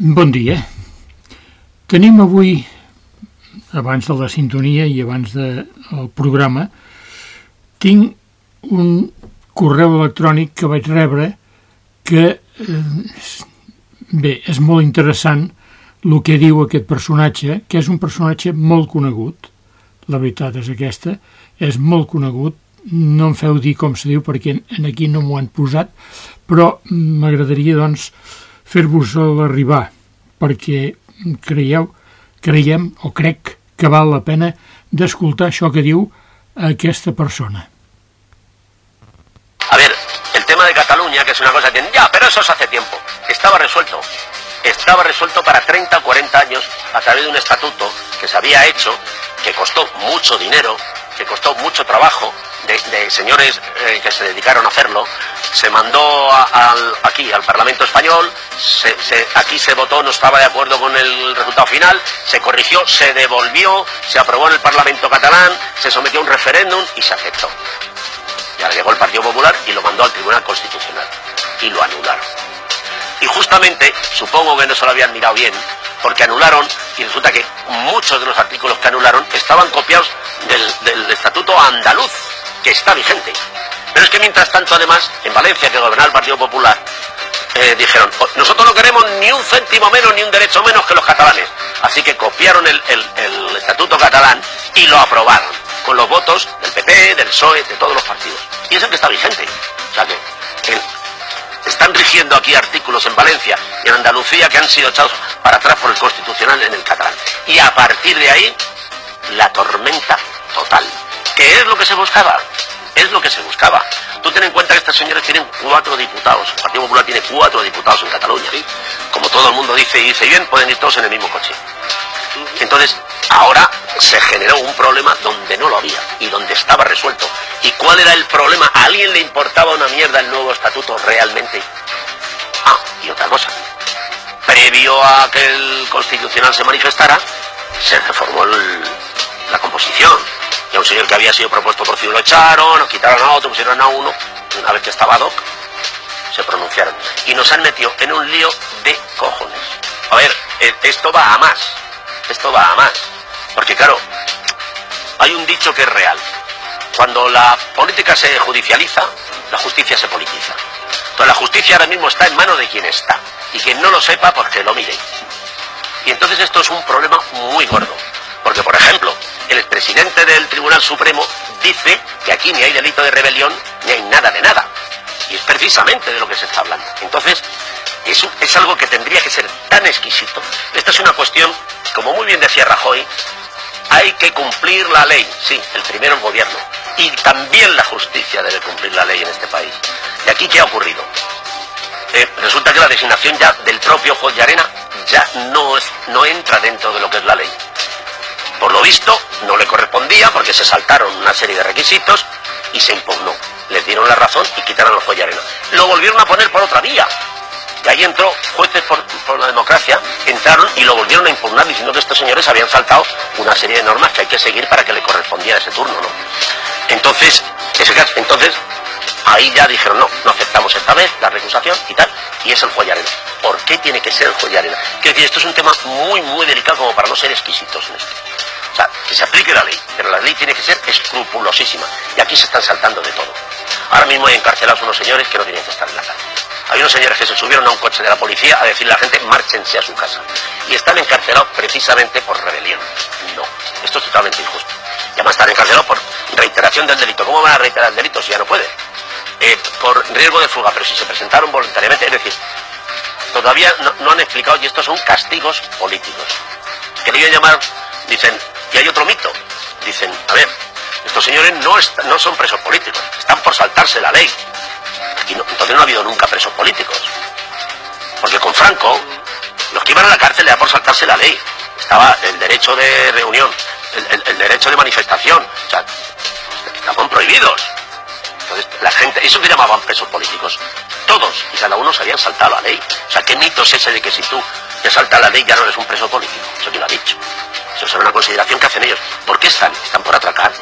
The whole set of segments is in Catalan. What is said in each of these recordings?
Bon dia. Tenim avui, abans de la sintonia i abans del de, programa, tinc un correu electrònic que vaig rebre que, eh, bé, és molt interessant el que diu aquest personatge, que és un personatge molt conegut, la veritat és aquesta, és molt conegut, no em feu dir com se diu perquè aquí no m'ho han posat, però m'agradaria, doncs, fer-vos l'arribar, perquè creieu, o crec que val la pena d'escoltar això que diu aquesta persona. A ver, el tema de Cataluña, que es una cosa que ya, pero eso es hace tiempo, estaba resuelto. Estaba resuelto para 30 o 40 años a través de un estatuto que se había hecho, que costó mucho dinero, que costó mucho trabajo, de, señores eh, que se dedicaron a hacerlo, se mandó al, aquí al Parlamento Español, aquí se votó, no estaba de acuerdo con el resultado final, se corrigió, se devolvió, se aprobó en el Parlamento catalán, se sometió a un referéndum y se aceptó. Y ahora llegó el Partido Popular y lo mandó al Tribunal Constitucional y lo anularon. Y justamente, supongo que no se lo habían mirado bien, porque anularon y resulta que muchos de los artículos que anularon estaban copiados del Estatuto Andaluz, que está vigente. Pero es que mientras tanto, además, en Valencia, que gobernaba el Partido Popular, eh, dijeron, oh, nosotros no queremos ni un céntimo menos ni un derecho menos que los catalanes. Así que copiaron el, estatuto catalán y lo aprobaron, con los votos del PP, del PSOE, de todos los partidos. Y es el que está vigente. O sea que están rigiendo aquí artículos en Valencia y en Andalucía que han sido echados para atrás por el Constitucional en el catalán. Y a partir de ahí, la tormenta total. ¿Qué es lo que se buscaba? Es lo que se buscaba. Tú ten en cuenta que estos señores tienen cuatro diputados. El Partido Popular tiene cuatro diputados en Cataluña. Como todo el mundo dice y dice bien, pueden ir todos en el mismo coche. Entonces, ahora se generó un problema donde no lo había y donde estaba resuelto. ¿Y cuál era el problema? ¿A alguien le importaba una mierda el nuevo estatuto realmente? Ah, y otra cosa. Previo a que el constitucional se manifestara, se reformó la composición y a un señor que había sido propuesto por ciudad lo echaron, nos quitaron a otro, pusieron a uno, una vez que estaba Doc, se pronunciaron. Y nos han metido en un lío de cojones. A ver, eh, esto va a más, esto va a más. Porque claro, hay un dicho que es real. Cuando la política se judicializa, la justicia se politiza. Entonces la justicia ahora mismo está en manos de quien está. Y quien no lo sepa, pues que lo mire. Y entonces esto es un problema muy gordo. Porque, por ejemplo, el presidente del Tribunal Supremo dice que aquí ni hay delito de rebelión ni hay nada de nada. Y es precisamente de lo que se está hablando. Entonces, es, es algo que tendría que ser tan exquisito. Esta es una cuestión, como muy bien decía Rajoy, hay que cumplir la ley. Sí, el primero el gobierno. Y también la justicia debe cumplir la ley en este país. ¿Y aquí qué ha ocurrido? Eh, resulta que la designación ya del propio juez arena ya no, es, no entra dentro de lo que es la ley. Por lo visto, no le correspondía porque se saltaron una serie de requisitos y se impugnó. Les dieron la razón y quitaron los arena. Lo volvieron a poner por otra vía. Y ahí entró jueces por, la democracia, entraron y lo volvieron a impugnar diciendo que estos señores habían saltado una serie de normas que hay que seguir para que le correspondiera ese turno, ¿no? Entonces, entonces ahí ya dijeron, no, no aceptamos esta vez la recusación y tal, y es el arena. ¿Por qué tiene que ser el arena? Quiero decir, esto es un tema muy, muy delicado como para no ser exquisitos en esto. O sea, que se aplique la ley, pero la ley tiene que ser escrupulosísima. Y aquí se están saltando de todo. Ahora mismo hay encarcelados unos señores que no tienen que estar en la cárcel. Hay unos señores que se subieron a un coche de la policía a decirle a la gente, márchense a su casa. Y están encarcelados precisamente por rebelión. No, esto es totalmente injusto. Y además están encarcelados por reiteración del delito. ¿Cómo van a reiterar el delito si ya no puede? Eh, por riesgo de fuga, pero si se presentaron voluntariamente, es decir, todavía no, han explicado y estos son castigos políticos. Quería llamar, dicen, y hay otro mito. Dicen, a ver, estos señores no, no son presos políticos, están por saltarse la ley. Aquí no, entonces no ha habido nunca presos políticos. Porque con Franco, los que iban a la cárcel era por saltarse la ley. Estaba el derecho de reunión, el, derecho de manifestación. O sea, estaban prohibidos. Entonces, la gente, eso que llamaban presos políticos, todos y cada uno se habían saltado la ley. O sea, ¿qué mito es ese de que si tú te saltas la ley ya no eres un preso político? Eso quién lo ha dicho. Es una consideración que hacen ellos. ¿Por qué están? ¿Están por atracar?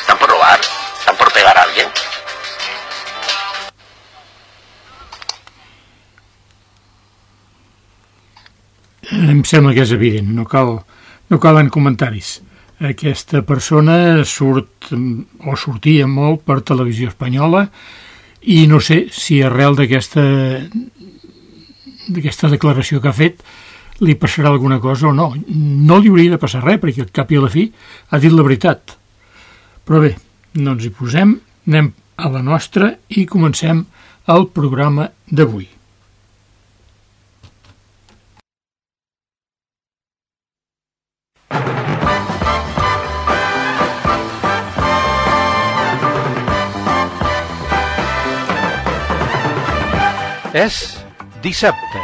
¿Están por robar? ¿Están por pegar a alguien? em sembla que és evident, no, cal, no calen comentaris. Aquesta persona surt o sortia molt per televisió espanyola i no sé si arrel d'aquesta d'aquesta declaració que ha fet li passarà alguna cosa o no. No li hauria de passar res, perquè al cap i a la fi ha dit la veritat. Però bé, no ens hi posem, anem a la nostra i comencem el programa d'avui. És dissabte.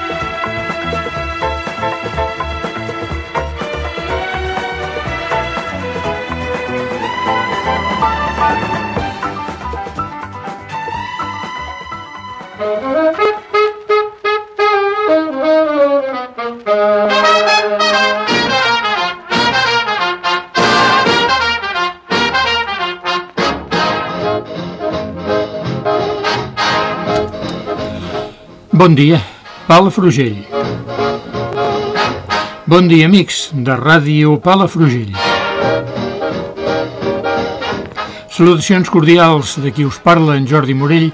Bon dia, Palafrugell. Bon dia, amics de Ràdio Palafrugell. Salutacions cordials de qui us parla, en Jordi Morell,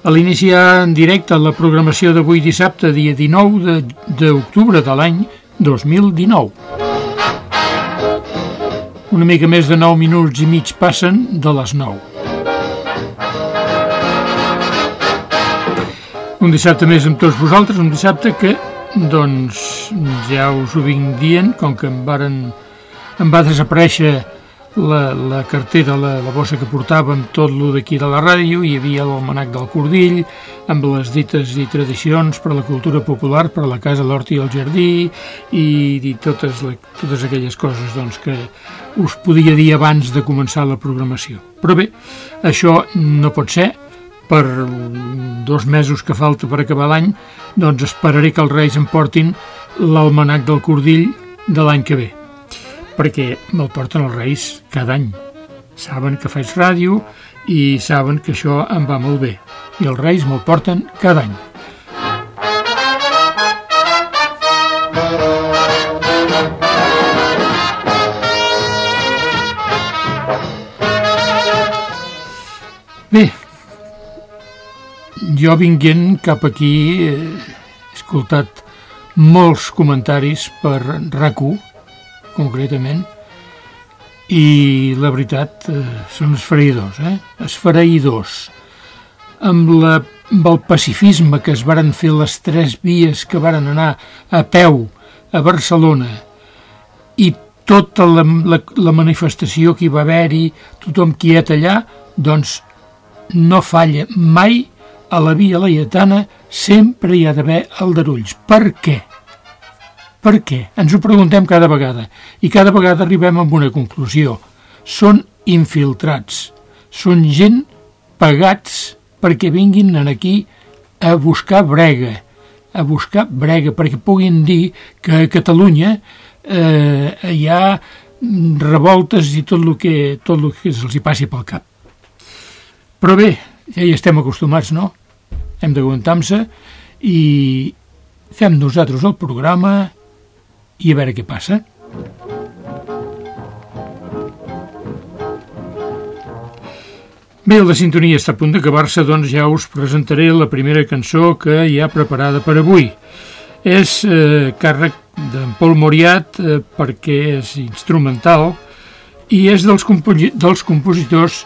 a l'iniciar en directe la programació d'avui dissabte, dia 19 d'octubre de, de l'any 2019. Una mica més de 9 minuts i mig passen de les 9. Un dissabte més amb tots vosaltres, un dissabte que, doncs, ja us ho vinc dient, com que em, varen, em va desaparèixer la, la cartera, la, la bossa que portava amb tot lo d'aquí de la ràdio, hi havia l'almanac del Cordill, amb les dites i tradicions per a la cultura popular, per a la casa, l'hort i el jardí, i, i totes, la, totes aquelles coses doncs, que us podia dir abans de començar la programació. Però bé, això no pot ser, per dos mesos que falta per acabar l'any, doncs esperaré que els Reis em portin l'almanac del Cordill de l'any que ve, perquè me'l porten els Reis cada any. Saben que faig ràdio i saben que això em va molt bé, i els Reis me'l porten cada any. Bé, jo vinguent cap aquí he escoltat molts comentaris per rac concretament, i la veritat eh, són esfereïdors, eh? esfereïdors. Amb, la, amb el pacifisme que es varen fer les tres vies que varen anar a peu a Barcelona i tota la, la, la manifestació que hi va haver-hi, tothom quiet allà, doncs no falla mai a la via laietana sempre hi ha d'haver aldarulls. Per què? Per què? Ens ho preguntem cada vegada i cada vegada arribem a una conclusió. Són infiltrats, són gent pagats perquè vinguin aquí a buscar brega, a buscar brega, perquè puguin dir que a Catalunya eh, hi ha revoltes i tot el que, tot el que se'ls hi passi pel cap. Però bé, ja hi estem acostumats, no? Hem d'aguantar-se i fem nosaltres el programa i a veure què passa. Bé, la sintonia està a punt d'acabar-se, doncs ja us presentaré la primera cançó que hi ha preparada per avui. És eh, càrrec d'en Paul Moriat eh, perquè és instrumental i és dels, composi dels compositors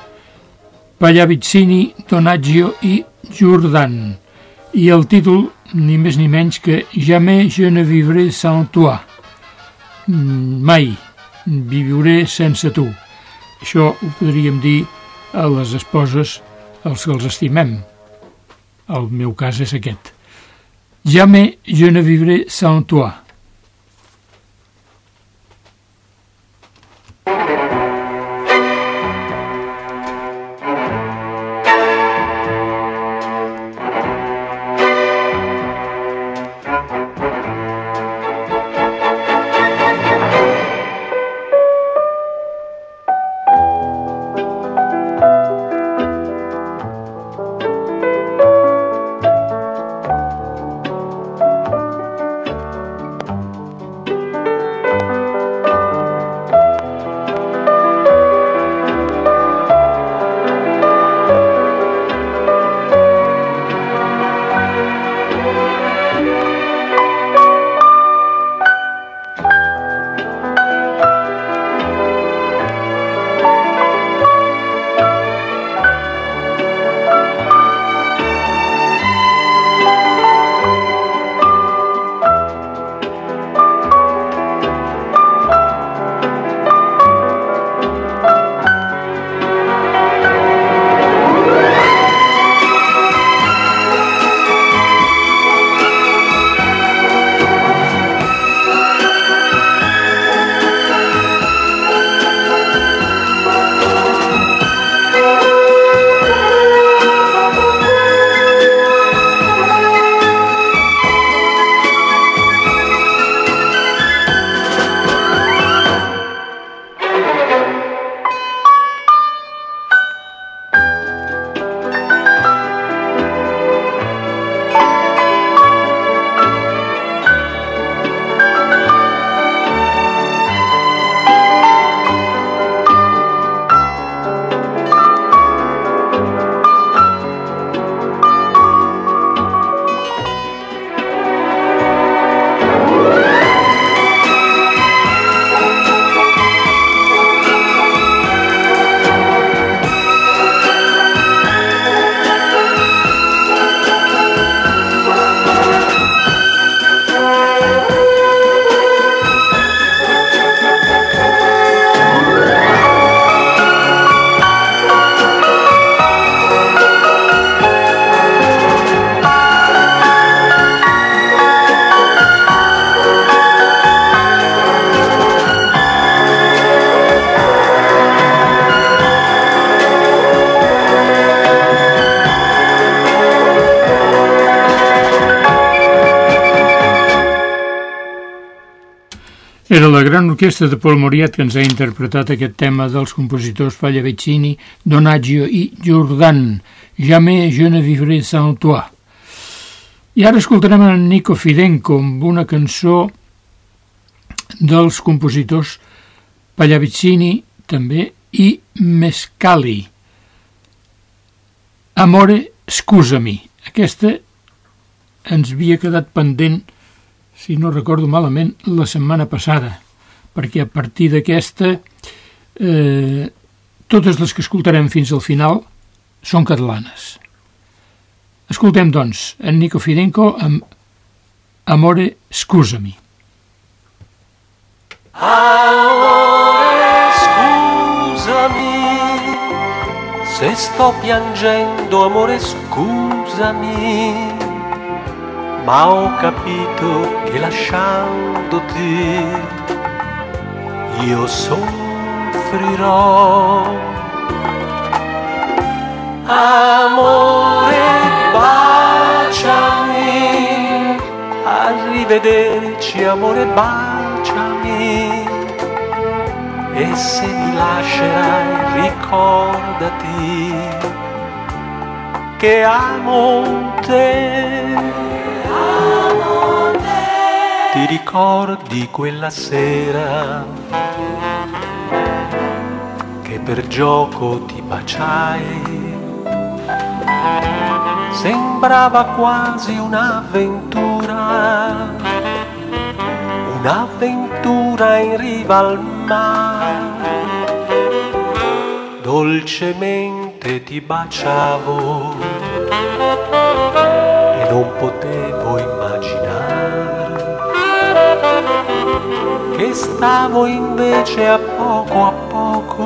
Pagliavizzini, Donaggio i Jordan. I el títol, ni més ni menys que Jamais je ne vivrai sans toi. Mm, mai viuré sense tu. Això ho podríem dir a les esposes als que els estimem. El meu cas és aquest. Jamais je ne vivrai sans toi. Era la gran orquestra de Paul Moriat que ens ha interpretat aquest tema dels compositors Pagliavecini, Donaggio i Jordan, Jamais je ne vivrai sans toi. I ara escoltarem en Nico Fidenco amb una cançó dels compositors Pagliavecini també i Mescali. Amore, scusami. Aquesta ens havia quedat pendent si no recordo malament, la setmana passada, perquè a partir d'aquesta eh, totes les que escoltarem fins al final són catalanes. Escoltem, doncs, en Nico Fidenco amb Amore, scusami. Amore, scusami, se sto piangendo, amore, scusami ma ho capito che lasciandoti io soffrirò. Amore, baciami, arrivederci, amore, baciami. E se mi lascerai, ricordati che amo te ti ricordi quella sera che per gioco ti baciai? Sembrava quasi un'avventura, un'avventura in riva al mare. Dolcemente ti baciavo e non potevo che stavo invece a poco a poco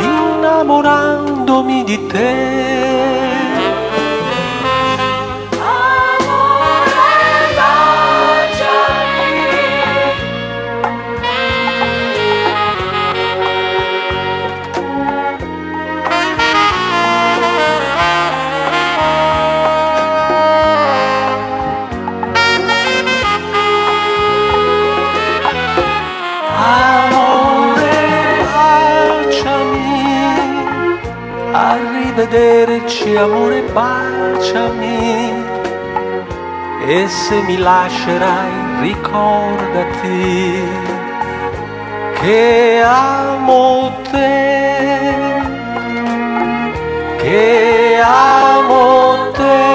innamorandomi di te. Vederci, amore, baciami. E se mi lascerai, ricordati che amo te, che amo te,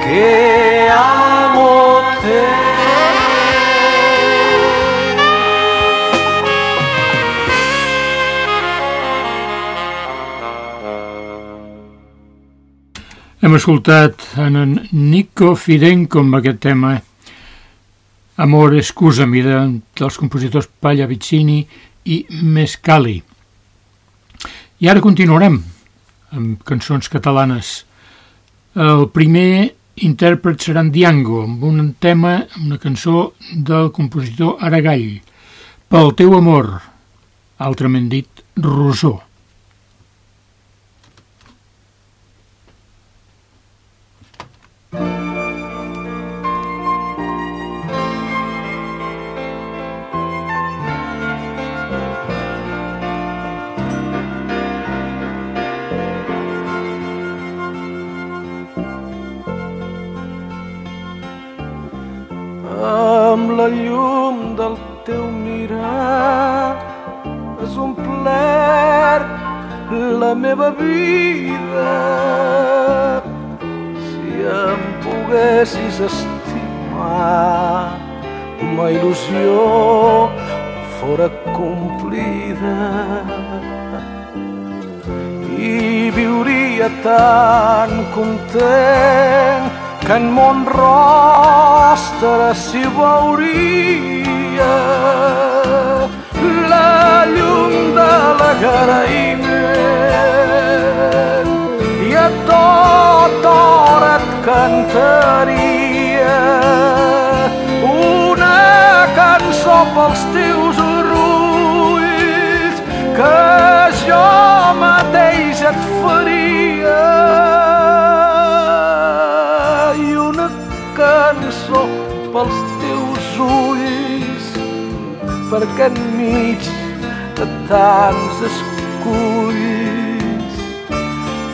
che Hem escoltat en, en Nico Fidenco amb aquest tema Amor, excusami, de, dels compositors Palla Vicini i Mescali. I ara continuarem amb cançons catalanes. El primer intèrpret serà en Diango, amb un tema, una cançó del compositor Aragall, Pel teu amor, altrament dit, Rosó. La meva vida si em poguessis estimar ma il·lusió fora complida i viuria tan content que en mon rostre s'hi veuria la llum de l'agraïment de tot hora et cantaria una cançó pels teus orulls que jo mateix et faria. I una cançó pels teus ulls perquè enmig de tants esculls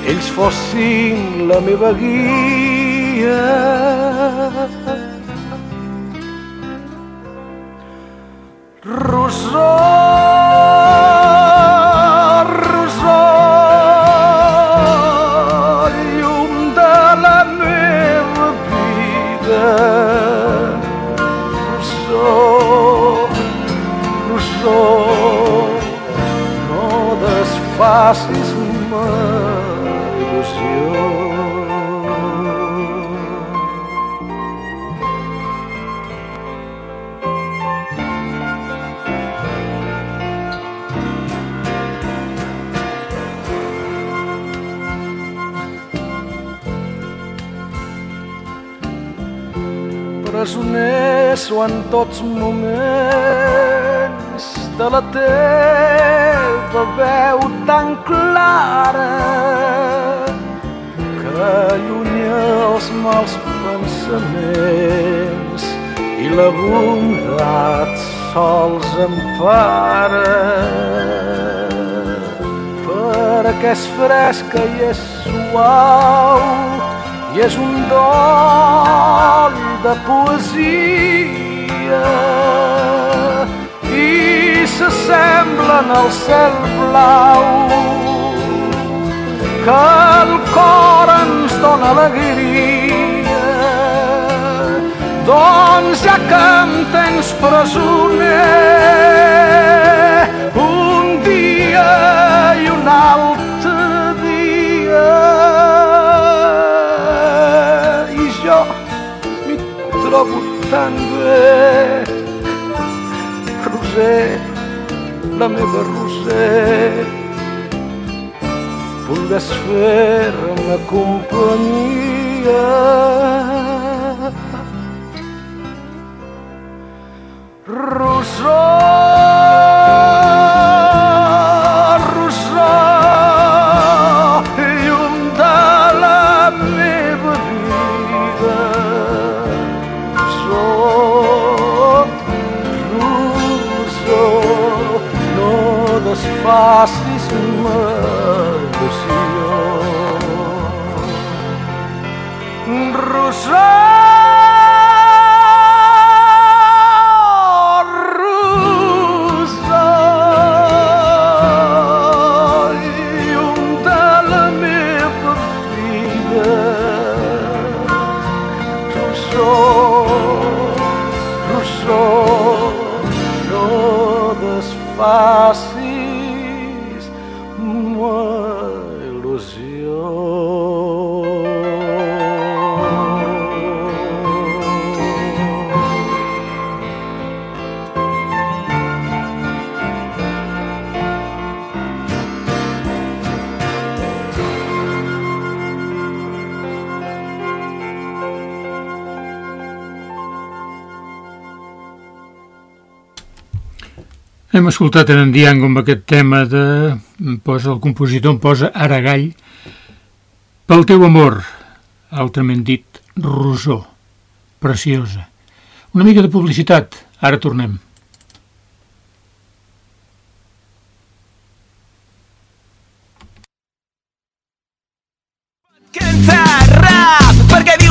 ells fossin la meva guia. Rosó, rosó, llum de la meva vida. Rosó, rosó, no desfacis en tots moments de la teva veu tan clara que allunya els mals pensaments i la bondat sols empara perquè és fresca i és suau i és un dol de poesia i s'assemblen al cel blau que el cor ens dona alegria. Doncs ja que em tens presoner un dia i un altre dia i jo m'hi trobo tan bé Roser, la meva Roser podràs fer-me companyia Rosó, rosó, Escoltat en Diango amb aquest tema de... em Posa el compositor em posa Aragall pel teu amor, altrament dit, rosó, preciosa. Una mica de publicitat, ara tornem.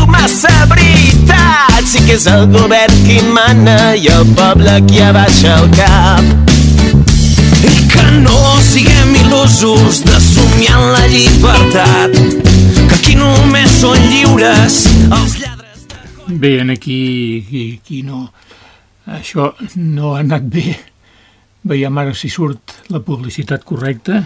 Massa veritat. Sí que és el govern qui mana i el poble qui abaixa el cap. I que no siguem il·lusos de somiar en la llibertat. Que aquí només són lliures els lladres de... Bé, aquí, aquí, aquí no... Això no ha anat bé. Veiem ara si surt la publicitat correcta.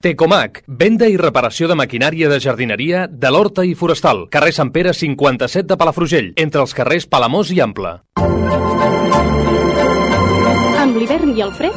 Tecomac, venda i reparació de maquinària de jardineria de l'Horta i Forestal, carrer Sant Pere 57 de Palafrugell, entre els carrers Palamós i Ample. Amb l'hivern i el fred,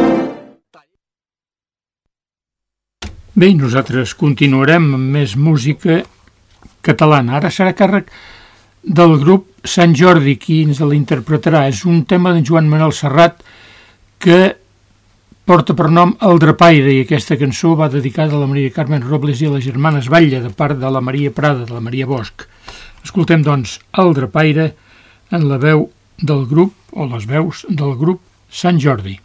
Bé, nosaltres continuarem amb més música catalana. Ara serà càrrec del grup Sant Jordi, qui ens l'interpretarà. És un tema d'en Joan Manuel Serrat que porta per nom El Drapaire i aquesta cançó va dedicada a la Maria Carmen Robles i a les germanes Batlle de part de la Maria Prada, de la Maria Bosch. Escoltem, doncs, El Drapaire en la veu del grup, o les veus del grup Sant Jordi.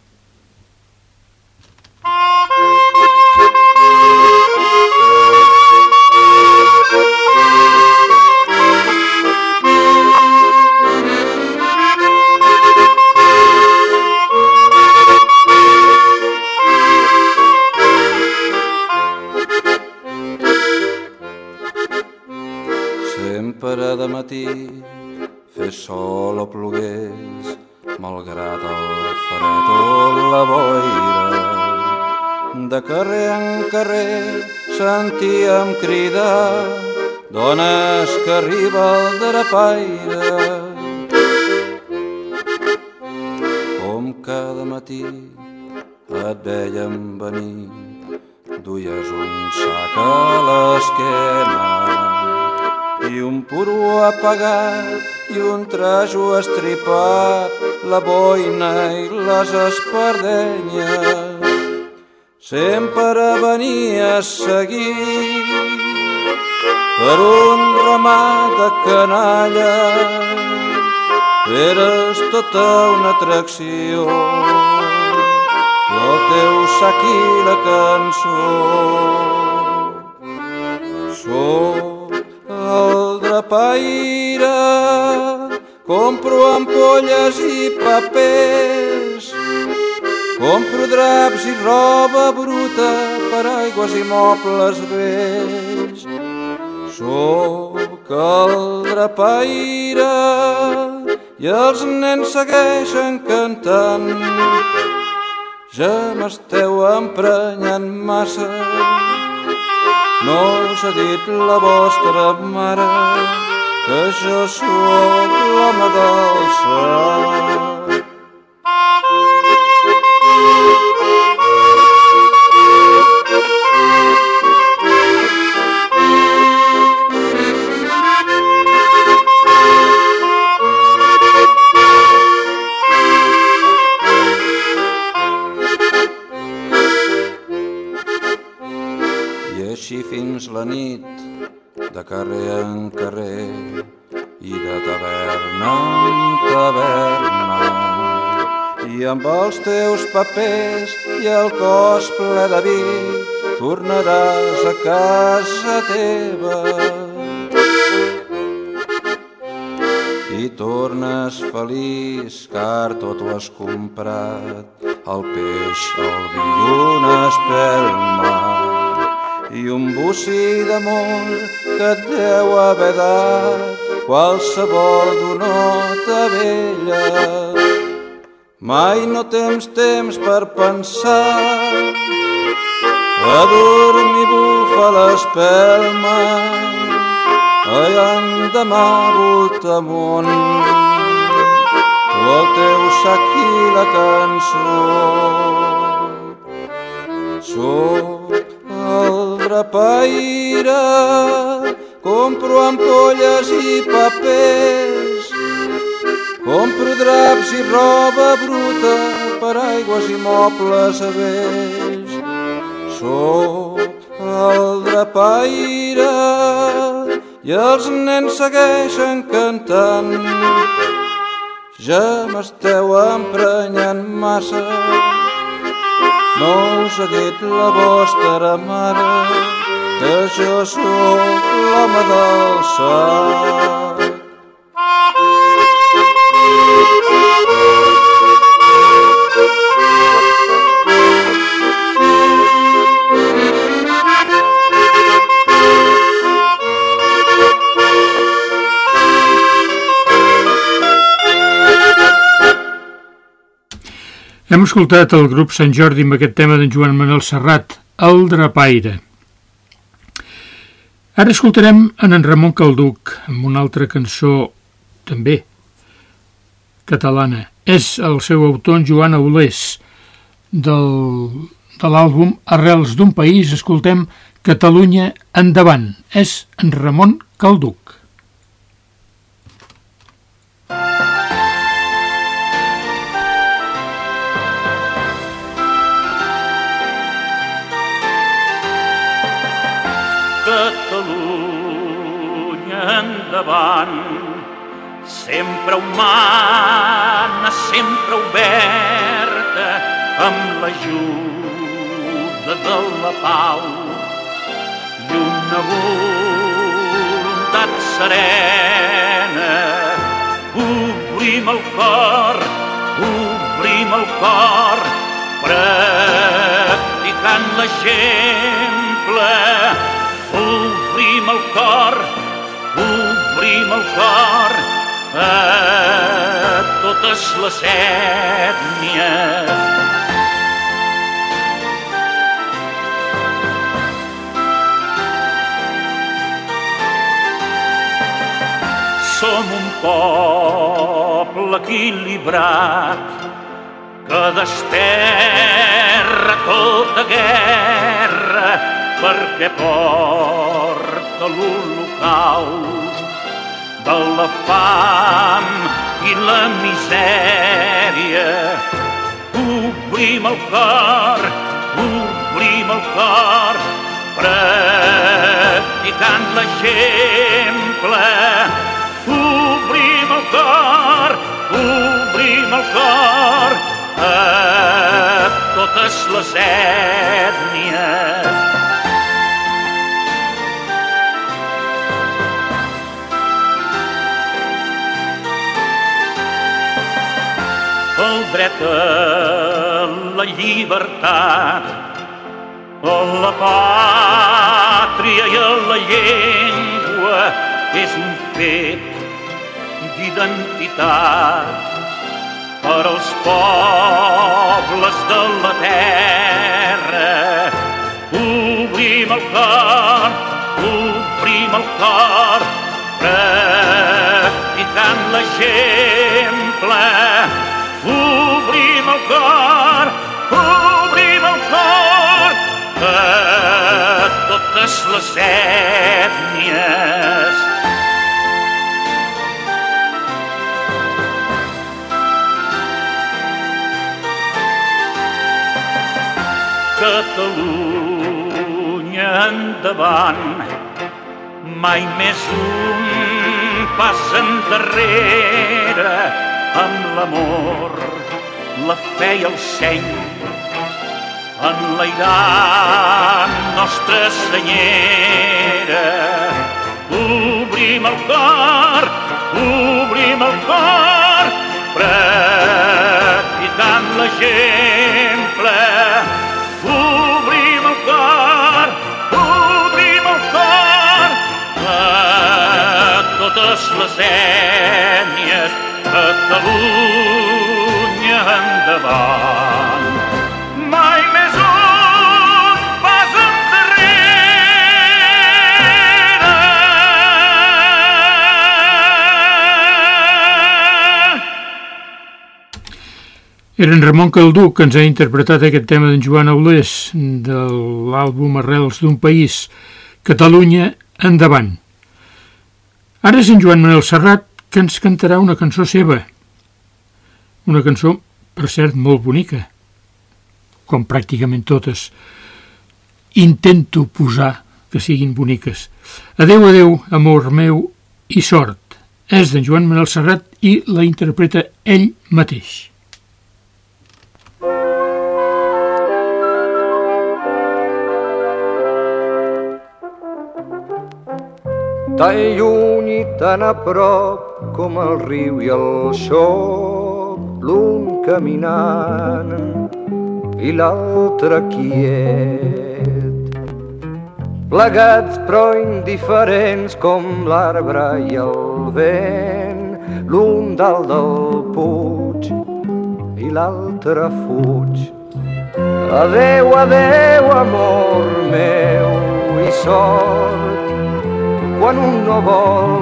Matí fes sol o plogués, malgrat el fred o la boira. De carrer en carrer sentíem cridar dones que arriba el drapaire. Com cada matí et veiem venir, duies un sac a l'esquena i un puro apagat i un trajo estripat, la boina i les espardenyes. Sempre venia seguit per un ramat de canalla. Eres tota una atracció, el teu sac i la cançó. Sóc drapaire, compro ampolles i papers, compro draps i roba bruta per aigües i mobles vells. Sóc el drapaire i els nens segueixen cantant. Ja m'esteu emprenyant massa no us ha dit la vostra mare que jo sóc l'home del sac. De carrer en carrer i de taverna en taverna. I amb els teus papers i el cos ple de vi tornaràs a casa teva. I tornes feliç car tot ho has comprat, el peix, el vi i una espelma i un bocí d'amor que et deu haver dat qualsevol donota vella. Mai no tens temps per pensar, a dormir bufa l'espelma, i endemà volta amunt, tu el teu sac i la cançó. Sóc el drapaire, compro ampolles i papers, compro draps i roba bruta paraigües i mobles vells. Sóc el drapaire i els nens segueixen cantant. Ja m'esteu emprenyant massa, no us ha dit la vostra mare que jo sóc l'home del sac. Hem escoltat el grup Sant Jordi amb aquest tema d'en Joan Manuel Serrat, El Drapaire. Ara escoltarem en en Ramon Calduc amb una altra cançó també catalana. És el seu autor Joan Aulés del, de l'àlbum Arrels d'un país. Escoltem Catalunya endavant. És en Ramon Calduc. Endavant, sempre humana, sempre oberta, amb l'ajuda de la pau i una voluntat serena. Obrim el cor, obrim el cor, practicant l'exemple, obrim el cor, obrim el cor a totes les ètnies. Som un poble equilibrat que desterra tota guerra perquè porta l'holocaust de la fam i la misèria. Obrim el cor, obrim el cor, practicant l'exemple. Obrim el cor, obrim el cor a totes les ètnies. El dret a la llibertat, a la pàtria i la llengua és un fet d'identitat per als pobles de la terra. Obrim el cor, obrim el cor, practicant l'exemple les ètnies. Catalunya endavant, mai més un pas endarrere, amb l'amor, la fe i el seny, enlairant Nostra Senyera. Obrim el cor, obrim el cor, practicant l'exemple. Obrim el cor, obrim el cor, a totes les ètnies, Catalunya endavant. Era en Ramon Caldú que ens ha interpretat aquest tema d'en Joan Aulés de l'àlbum Arrels d'un país, Catalunya endavant. Ara és en Joan Manuel Serrat que ens cantarà una cançó seva, una cançó per cert, molt bonica, com pràcticament totes. Intento posar que siguin boniques. Adeu, adeu, amor meu i sort. És d'en Joan Manuel Serrat i la interpreta ell mateix. Tan lluny i tan a prop com el riu i el xoc, l'un caminant i l'altre quiet. Plegats però indiferents com l'arbre i el vent, l'un dalt del puig i l'altre fuig. Adeu, adeu, amor meu i sort, quan un no vol.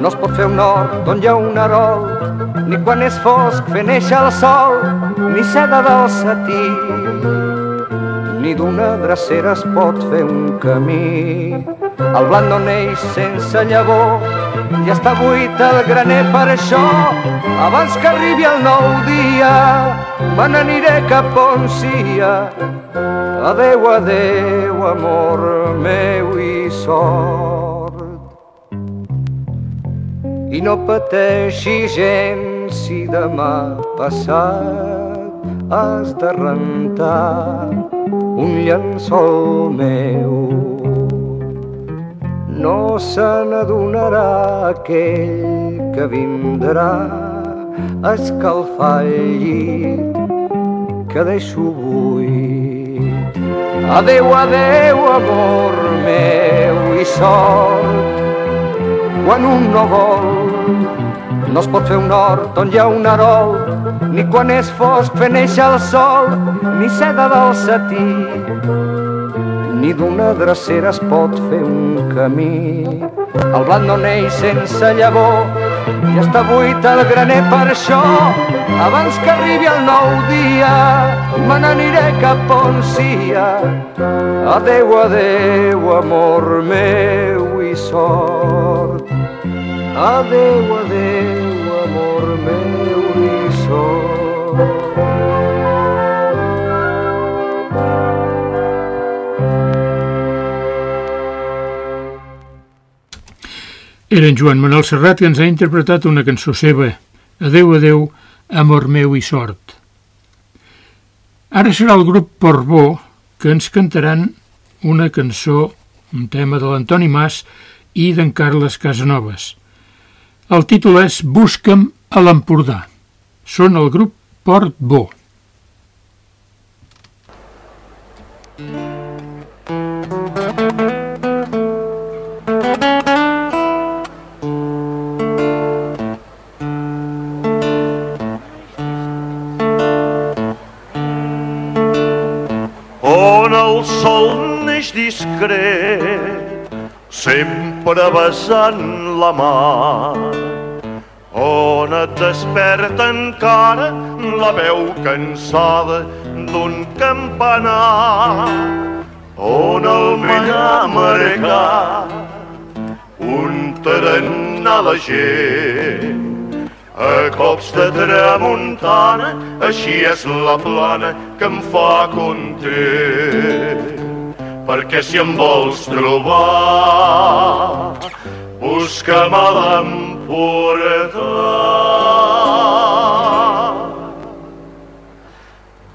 No es pot fer un hort on hi ha un arol, ni quan és fosc fer néixer el sol, ni seda del satí, ni d'una drecera es pot fer un camí. El blanc no neix sense llavor i està buit el graner per això. Abans que arribi el nou dia, me n'aniré cap on sia. Adeu, adeu, amor meu i sort. I no pateixi gens si demà passat has de rentar un llençol meu. No se n'adonarà aquell que vindrà a escalfar el llit que deixo buit. Adeu, adeu, amor meu i sort, quan un no vol no es pot fer un hort on hi ha un arol, ni quan és fosc fer néixer el sol, ni seda del satí, ni d'una drecera es pot fer un camí. El blat no neix sense llavor i està buit el graner per això. Abans que arribi el nou dia, me n'aniré cap on sia. Adeu, adeu, amor meu i sort. Adeu, adeu, Era en Joan Manuel Serrat que ens ha interpretat una cançó seva, Adeu, adeu, amor meu i sort. Ara serà el grup Portbó que ens cantaran una cançó, un tema de l'Antoni Mas i d'en Carles Casanovas. El títol és Busca'm a l'Empordà. Són el grup Port Bo. Sempre besant la mar, on et desperta encara la veu cansada d'un campanar, on el vell amargat, un tarannà la gent, a cops de tramuntana, així és la plana que em fa content. Perquè si em vols trobar, busca'm a l'Empordà.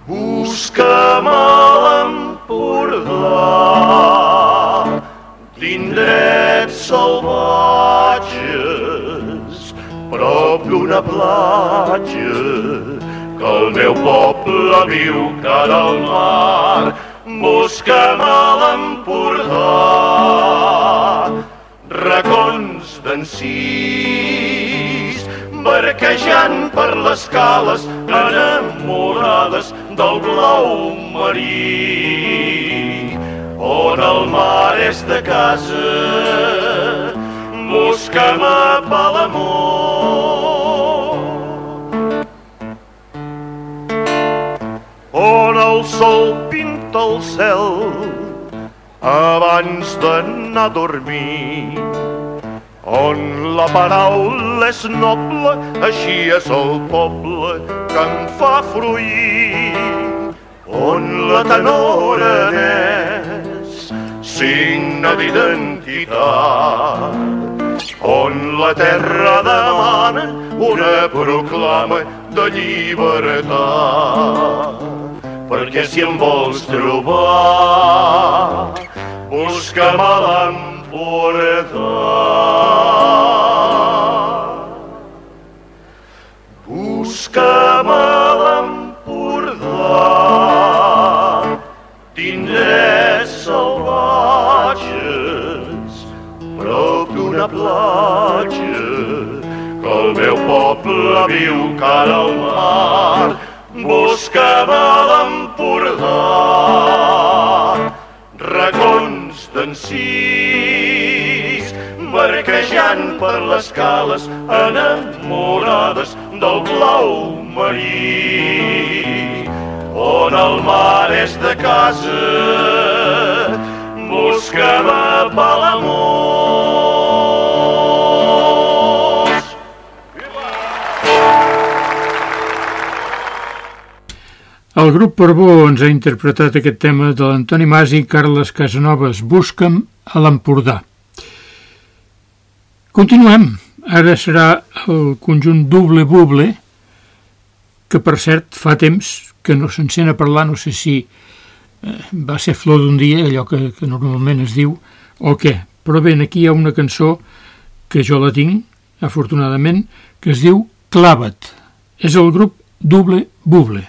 Busca'm a l'Empordà, d'indrets salvatges, prop d'una platja, que el meu poble viu cara al mar, busca'm a l'Empordà. Racons d'encís, barquejant per les cales, enamorades del blau marí, on el mar és de casa, busca'm a Palamós. On el sol pinta el cel abans d'anar a dormir, on la paraula és noble, així és el poble que em fa fruir. On la tenora és signe d'identitat, on la terra demana una proclama de llibertat. Perquè si em vols trobar, busca'm a l'Empordà. Busca'm a l'Empordà, tindré salvatges prop d'una platja que el meu poble viu cara al mar. Busca'm a l'Empordà, racons d'encís, marquejant per les cales enamorades del blau marí. On el mar és de casa, busca'm a Palamós. El grup Parbó ens ha interpretat aquest tema de l'Antoni Mas i Carles Casanovas, Busca'm a l'Empordà. Continuem. Ara serà el conjunt Double Buble, que per cert fa temps que no s'encén a parlar, no sé si eh, va ser flor d'un dia, allò que, que normalment es diu, o què. Però bé, aquí hi ha una cançó que jo la tinc, afortunadament, que es diu Clava't. És el grup Double Buble.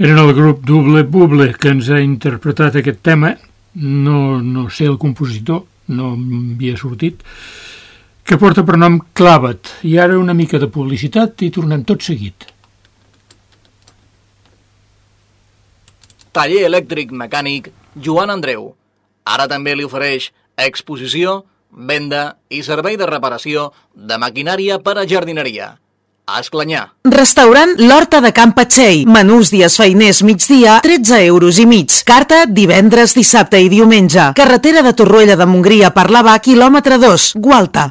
Eren el grup Double Buble que ens ha interpretat aquest tema. No, no sé el compositor, no m'havia sortit, que porta per nom Clavat. I ara una mica de publicitat i tornem tot seguit. Taller elèctric mecànic Joan Andreu. Ara també li ofereix exposició, venda i servei de reparació de maquinària per a jardineria. A Esclanyà. Restaurant L'Horta de Can Patxell. Menús dies feiners migdia, 13 euros i mig. Carta divendres, dissabte i diumenge. Carretera de Torroella de Montgrí a Parlavà, quilòmetre 2, Gualta.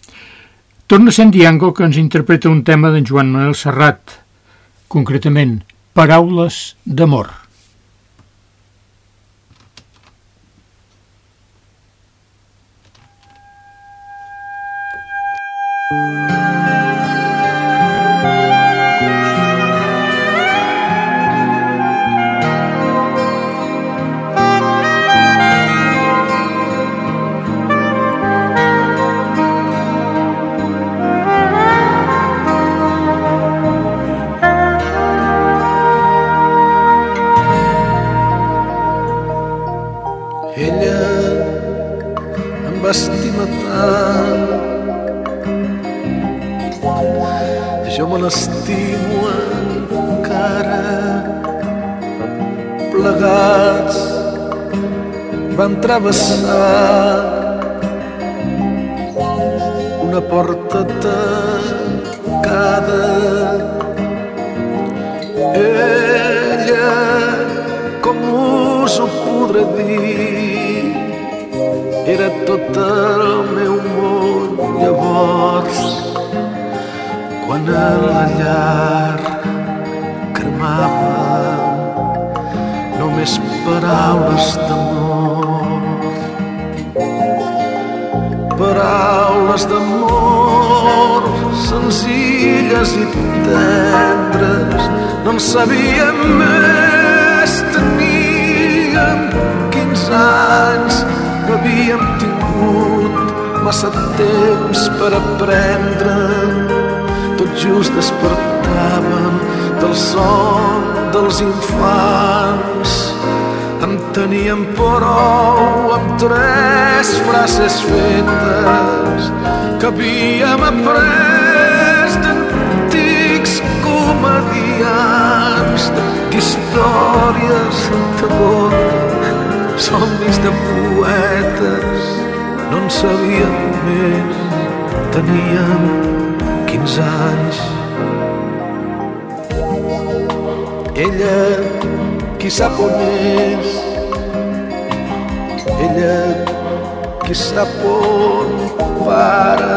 Torna sent Diango que ens interpreta un tema d'en Joan Manuel Serrat, concretament Paraules d'amor. Ella en teníem prou amb tres frases fetes que havíem après d'antics comedians d'històries d'amor somnis de poetes no en sabíem més. Teníem 15 anys. Ella qui sap on és ella qui sap on para.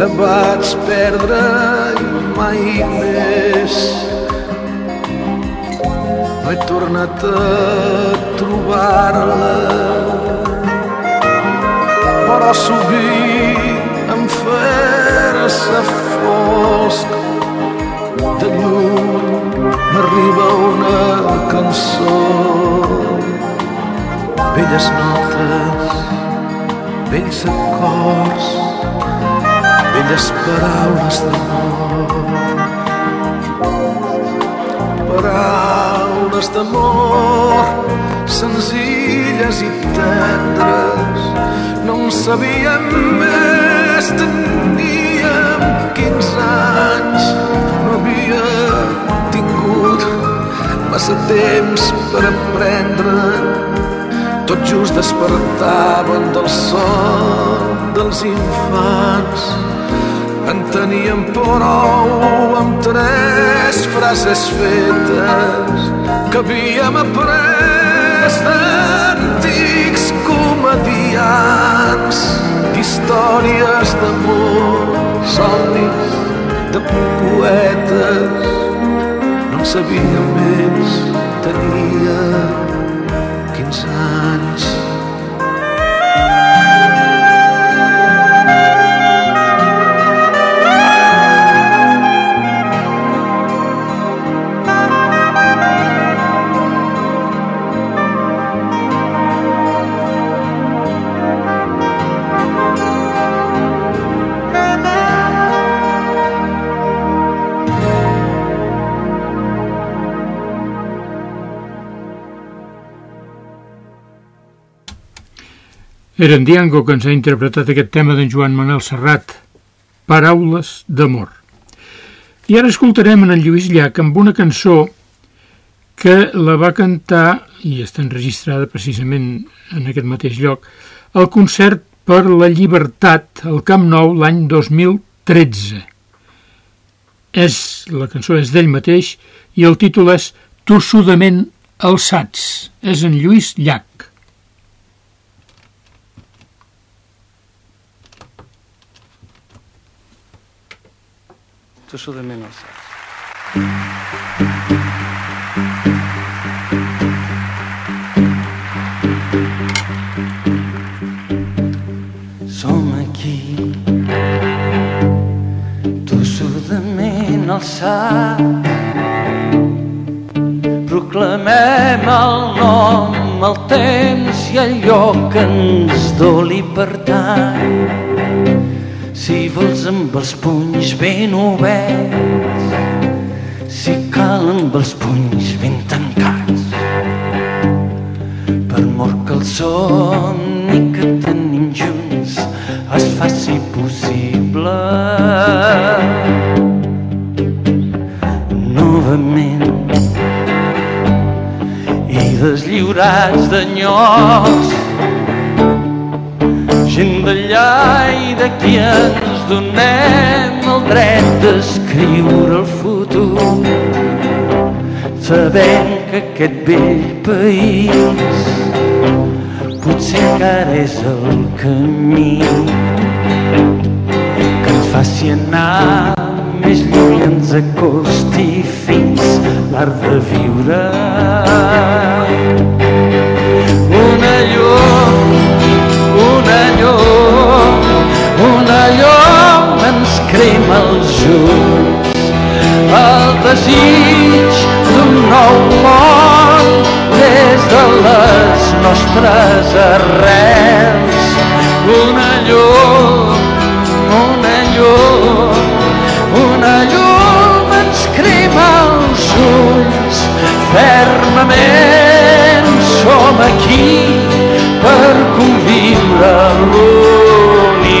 La vaig perdre i mai més. No he tornat a trobar-la. Però sovint em fer-se fosc de lluny m'arriba una cançó. Velles notes vells acords velles paraules d'amor. Paraules d'amor senzilles i tendres. No en sabíem més teníem 15 anys no havia tingut massa temps per aprendre. Tot just despertaven del son dels infants. En teníem prou amb tres frases fetes que havíem après d'antics sabia més, tenia Era en Diango que ens ha interpretat aquest tema d'en Joan Manuel Serrat, Paraules d'amor. I ara escoltarem en Lluís Llach amb una cançó que la va cantar, i està enregistrada precisament en aquest mateix lloc, el concert per la llibertat al Camp Nou l'any 2013. És, la cançó és d'ell mateix i el títol és Tossudament alçats. És en Lluís Llach. Tossudament alçats. Som aquí, tossudament alçats, proclamem el nom, el temps i allò que ens doli per tant si vols amb els punys ben oberts, si cal amb els punys ben tancats, per mort que el somni que tenim junts es faci possible. Novament i deslliurats d'enyocs gent d'allà i d'aquí ens donem el dret d'escriure el futur sabent que aquest vell país potser encara és el camí que ens faci anar més lluny ens acosti fins l'art de viure. Una llum una llum, una llum ens crema els ulls. El desig d'un nou món des de les nostres arrels. Una llum, una llum, una llum ens crema els ulls. Fermament som aquí per conviure l'univers.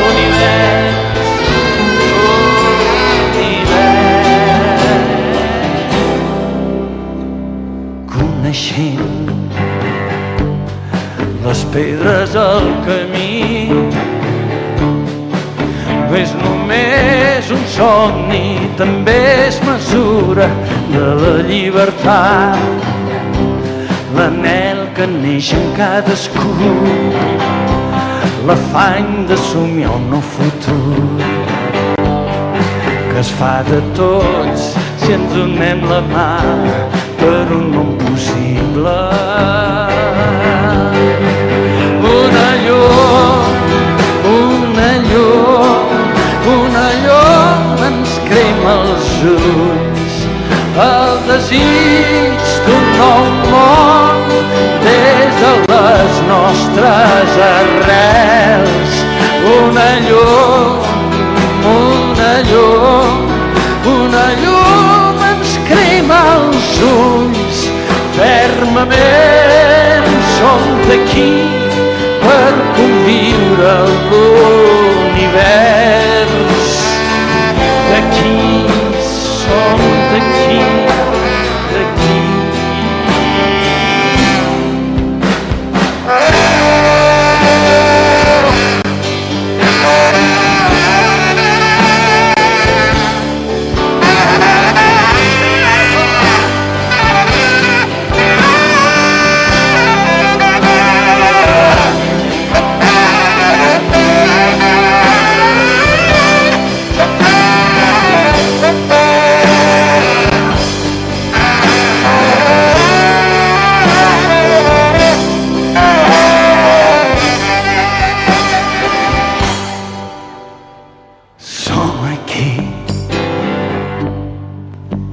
L'univers, l'univers. Coneixent les pedres al camí no és només un somni, també és mesura de la llibertat l'anel que neix en cadascú, l'afany de somiar un nou futur, que es fa de tots si ens donem la mà per un món possible. Una llum, una llum, una llum ens crema els ulls, el desig d'un nou món des de les nostres arrels. Una llum, una llum, una llum ens crema els ulls. Fermament som d'aquí per conviure l'univers. D'aquí som d'aquí. Som aquí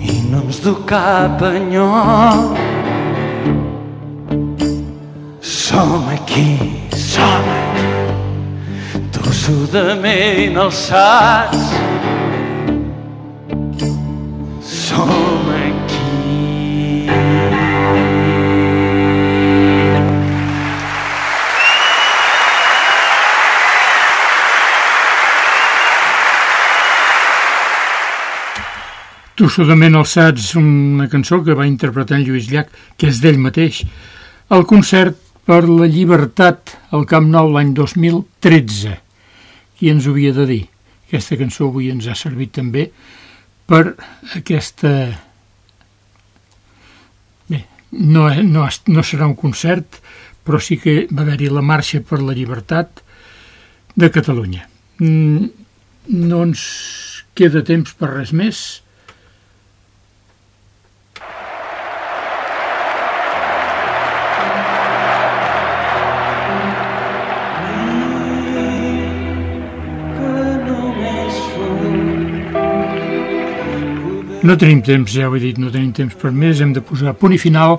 i no ens du cap enyoc. Som aquí, som aquí, tossudament alçats. Som aquí. Tossudament alçats, una cançó que va interpretar en Lluís Llach, que és d'ell mateix. El concert per la llibertat al Camp Nou l'any 2013. Qui ens ho havia de dir? Aquesta cançó avui ens ha servit també per aquesta... Bé, no, no, no serà un concert, però sí que va haver-hi la marxa per la llibertat de Catalunya. Mm, No ens queda temps per res més. No tenim temps, ja ho he dit, no tenim temps per més, hem de posar punt i final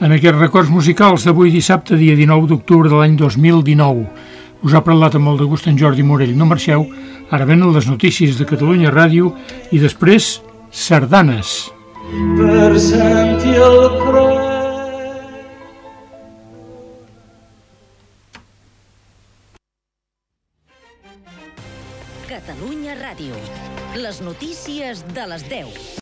en aquests records musicals d'avui dissabte, dia 19 d'octubre de l'any 2019. Us ha parlat amb molt de gust en Jordi Morell. No marxeu, ara venen les notícies de Catalunya Ràdio i després sardanes. per sentir el fred. Catalunya Ràdio. Les notícies de les 10.